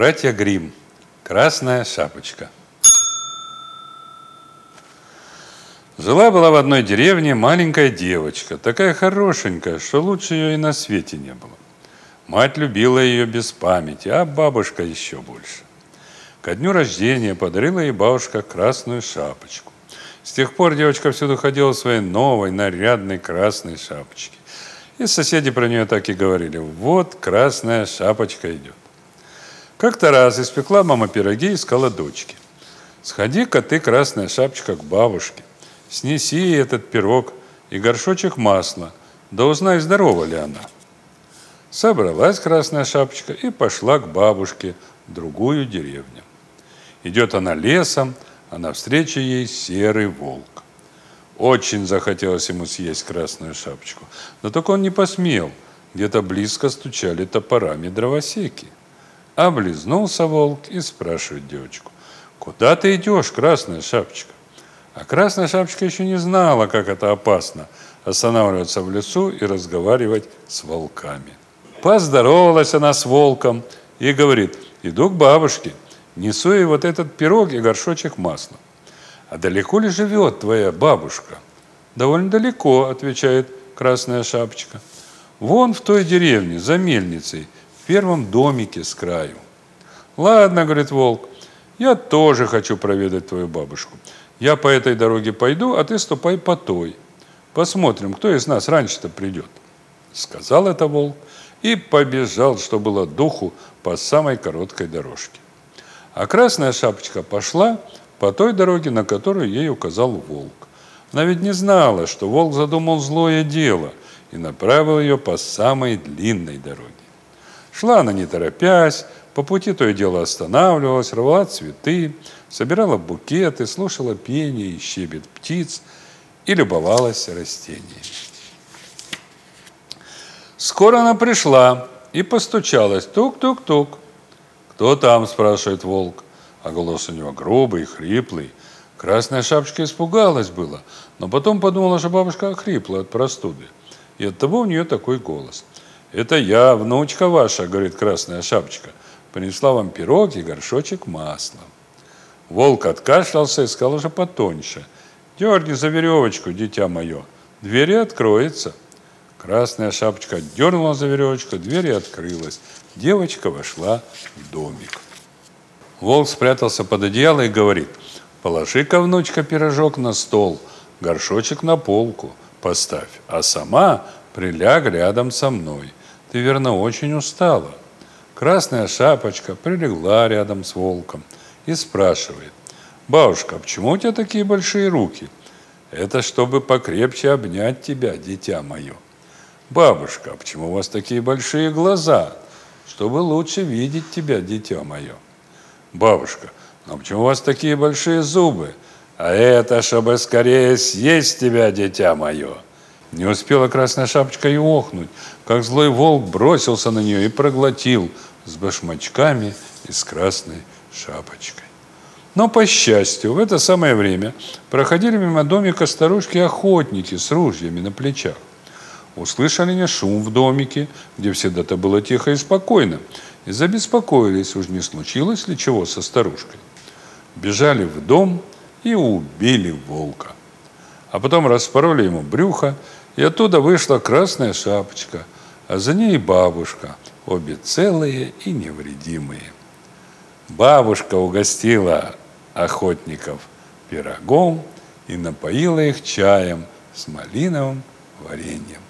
Братья Грим. Красная шапочка. Жила-была в одной деревне маленькая девочка, такая хорошенькая, что лучше ее и на свете не было. Мать любила ее без памяти, а бабушка еще больше. Ко дню рождения подарила ей бабушка красную шапочку. С тех пор девочка всюду ходила в своей новой, нарядной красной шапочке. И соседи про нее так и говорили, вот красная шапочка идет. Как-то раз испекла мама пироги и сказала дочке, сходи-ка ты, красная шапочка, к бабушке, снеси этот пирог и горшочек масла, да узнай, здорова ли она. Собралась красная шапочка и пошла к бабушке в другую деревню. Идет она лесом, а навстречу ей серый волк. Очень захотелось ему съесть красную шапочку, но только он не посмел. Где-то близко стучали топорами дровосеки. Облизнулся волк и спрашивает девочку, «Куда ты идешь, красная шапочка?» А красная шапочка еще не знала, как это опасно – останавливаться в лесу и разговаривать с волками. Поздоровалась она с волком и говорит, иду к бабушке, несу ей вот этот пирог и горшочек масла. А далеко ли живет твоя бабушка? Довольно далеко, отвечает красная шапочка. Вон в той деревне, за мельницей, первом домике с краю. Ладно, говорит волк, я тоже хочу проведать твою бабушку. Я по этой дороге пойду, а ты ступай по той. Посмотрим, кто из нас раньше-то придет. Сказал это волк и побежал, что было духу, по самой короткой дорожке. А красная шапочка пошла по той дороге, на которую ей указал волк. Она ведь не знала, что волк задумал злое дело и направил ее по самой длинной дороге. Шла она не торопясь, по пути то и дело останавливалась, рвала цветы, собирала букеты, слушала пение и щебет птиц и любовалась растениями. Скоро она пришла и постучалась. Тук-тук-тук. «Кто там?» – спрашивает волк. А голос у него грубый, хриплый. Красная шапочка испугалась было, но потом подумала, что бабушка хрипла от простуды. И от того у нее такой голос. «Это я, внучка ваша», – говорит красная шапочка. «Принесла вам пирог и горшочек масла». Волк откашлялся и сказал уже потоньше. «Дерни за веревочку, дитя мое, двери откроется». Красная шапочка дернула за веревочку, дверь открылась. Девочка вошла в домик. Волк спрятался под одеяло и говорит, положи-ка, внучка, пирожок на стол, горшочек на полку поставь, а сама приляг рядом со мной. Ты, верно, очень устала. Красная шапочка прилегла рядом с волком и спрашивает, бабушка, а почему у тебя такие большие руки? Это чтобы покрепче обнять тебя, дитя мое. Бабушка, а почему у вас такие большие глаза? Чтобы лучше видеть тебя, дитя мое. Бабушка, ну почему у вас такие большие зубы? А это, чтобы скорее съесть тебя, дитя мое. Не успела красная шапочка и охнуть, как злой волк бросился на нее и проглотил с башмачками и с красной шапочкой. Но, по счастью, в это самое время проходили мимо домика старушки-охотники с ружьями на плечах. Услышали не шум в домике, где всегда-то было тихо и спокойно, и забеспокоились, уж не случилось ли чего со старушкой. Бежали в дом и убили волка. А потом распороли ему брюхо, и оттуда вышла красная шапочка, а за ней бабушка, обе целые и невредимые. Бабушка угостила охотников пирогом и напоила их чаем с малиновым вареньем.